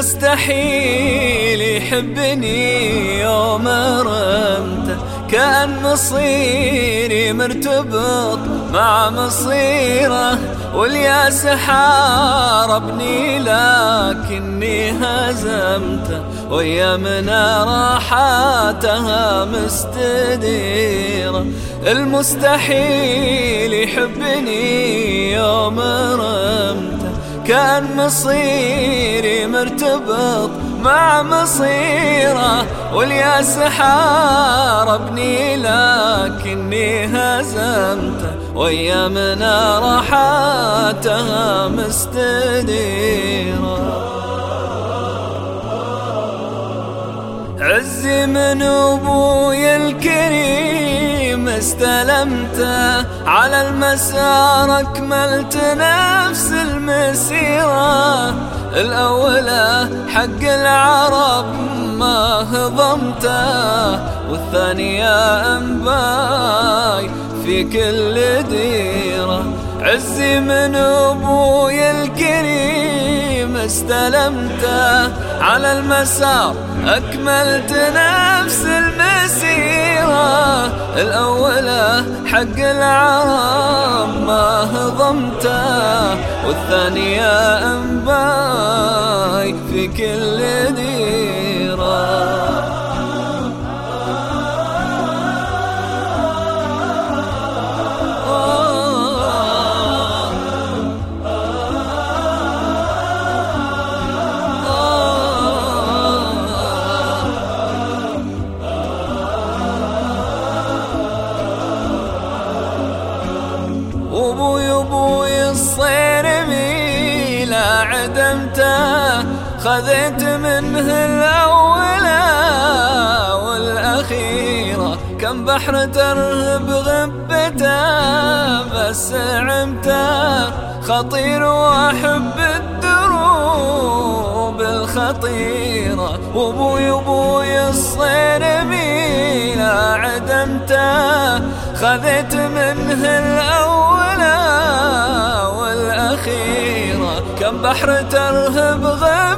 مستحيل يحبني يوم رمته كأن مصيري مرتبط مع مصيره والياس حاربني لكني هزمته ويمنا راحاتها مستديرة. المستحيل يحبني يوم رمته كان مصيري مرتبط مع مصيره والياس حاربني لكني هزمته وايامنا راحاتها مستديرة. عزي من أبوي الكريم استلمته على المسار أكملت نفس المسيره الأولى حق العرب ما هضمته والثانية أنباي في كل ديرة. عزي من أبوي الكريم استلمته على المسار أكملت نفس الأولى حق العرب ما هضمته والثانية أنباي في كل ديره خذيت منه الأولى والأخيرة كم بحر ترهب غبته بس عمته خطير وأحب الدروب الخطيرة وابوي أبوي الصير ميلا عدمته خذيت منه الأولى كم بحر ترهب غبته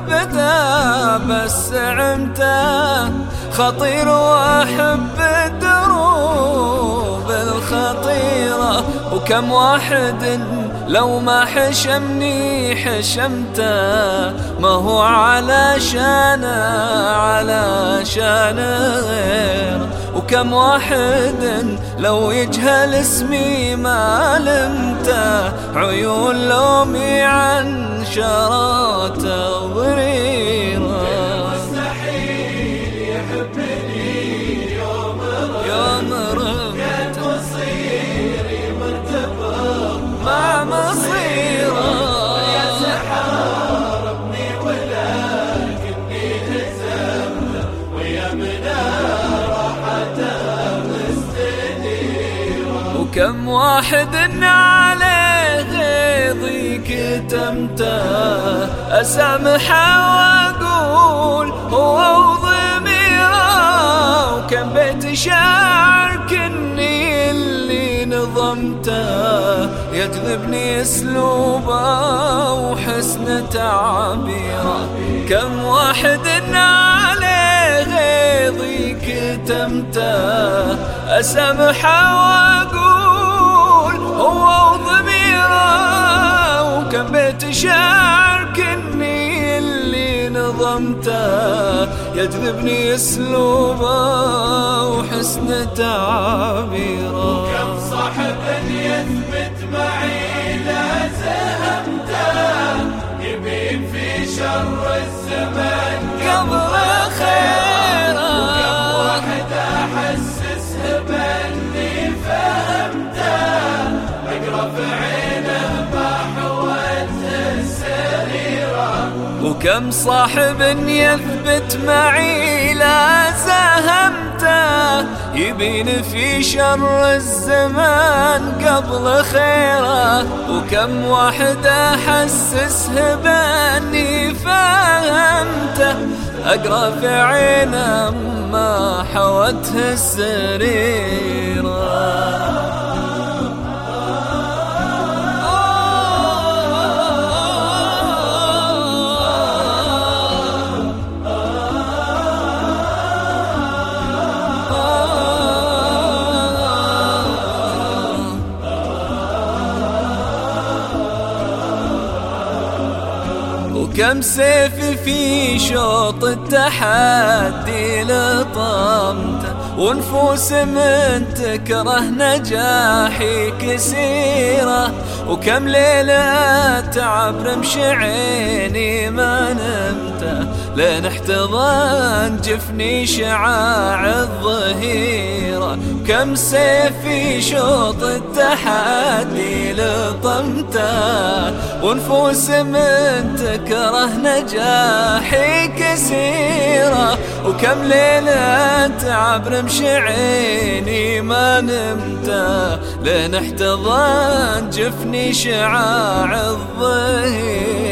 بس عمته خطير واحب الدروب الخطيرة. وكم واحد لو ما حشمني حشمته ما هو على شانه على شان غير. وكم واحد لو يجهل اسمي ما لمته عيون لومي عن شرات ضريرة وكم واحد عليه غيظي كتمته. أسامحه وأقول هو ضميره وكم بيت شعر كني اللي نظمته. يجذبني أسلوبه وحسن تعبيره. كم واحد عليه غيظي كتمته. أسامحه وأقول هو كم بيت شعر كني اللي نظمته. يجذبني أسلوبه وحسن تعبيره. اقرا في عينه وكم صاحب يثبت معي لا ساهمته يبين في شر الزمان قبل خيره. وكم واحد أحسسه بأني فهمته أقرأ في عينه ما حوته السريره. وكم سيف في شوط التحدي لطمته ونفوس من تكره نجاحي كسيرة. وكم ليلة تعب رمش عيني ما نمت لين احتضن جفني شعاع الظهيرة. كم سيف في شوط التحدي لطمته ونفوس من تكره نجاحي كسيرة وكم ليلة تعب رمش عيني ما نمت لين احتضن جفني شعاع الظهيرة.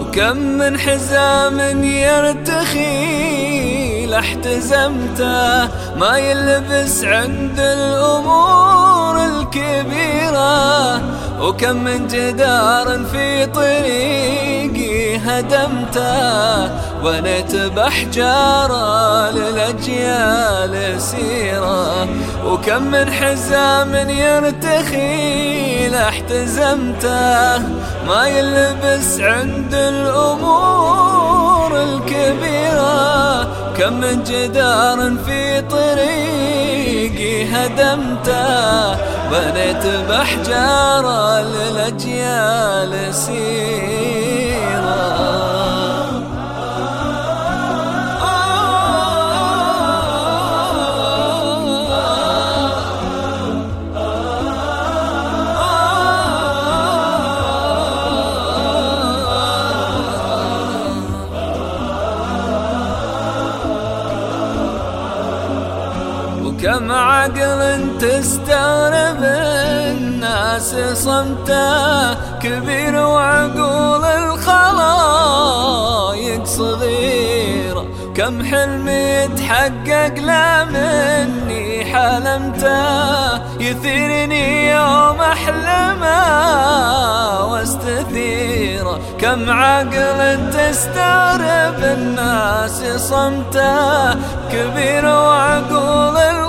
وكم من حزام يرتخي لاحتزمته ما يلبس عند الأمور الكبيرة. وكم من جدار في طريقي هدمته بنيت بحجارة للأجيال سيرة وكم من حزام يرتخي لاحتزمته ما يلبس عند الأمور الكبيرة. كم من جدار في طريقي هدمته بنيت بحجارة للأجيال سيرة تستغرب الناس صمته كبير وعقول الخلايق صغيرة. كم حلم يتحقق لا مني حلمته يثيرني يوم أحلمه واستثيره. كم عقل تستغرب الناس صمته كبير وعقول الخلايق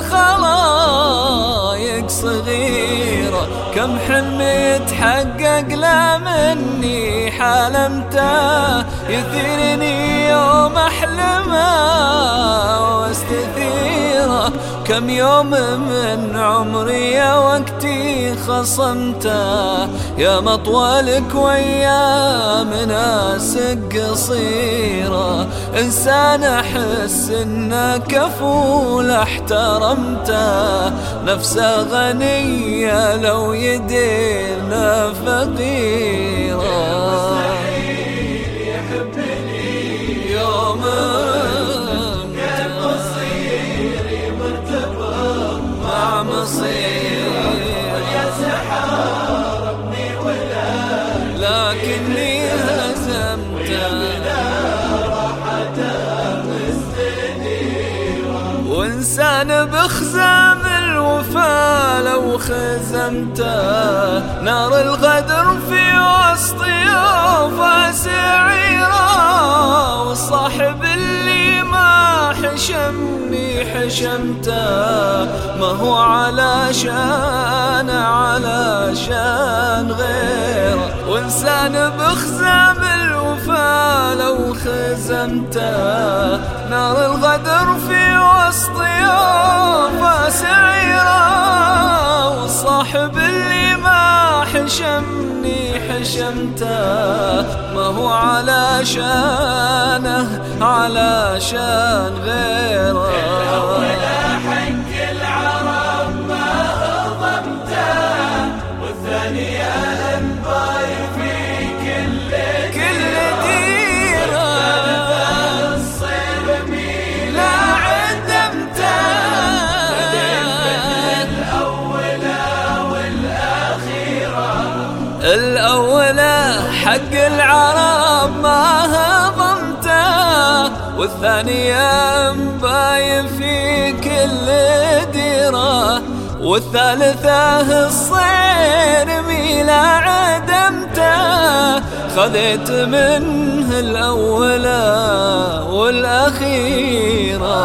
حلم يتحقق لا مني حلمته يثيرني يوم أحلمه وأستثيره. كم يوم من عمري يا وقتي خصمته؟ يا مطولك ويا مناسك قصيرة. إنسان أحس إنه كفول أحترمته. نفسه غنية لو يدينا فقيرة لكني وانسان بخزام الوفا لو خزمته نار الغدر في وسط يوفا سعيره والصاحب اللي ما حشمني حشمته ما هو علشان علشان غيره وانسان بخزام الوفا لو خزمته. نار الغدر في وسط يوفا سعيره والصاحب اللي ما حشمني حشمته. ما هو علشانه علشان غيره ولا حق العرب ما هضمته والثانية مباين في كل ديرة والثالثة الصير ميلا عدمته. خذيت منه الأولى والأخيرة.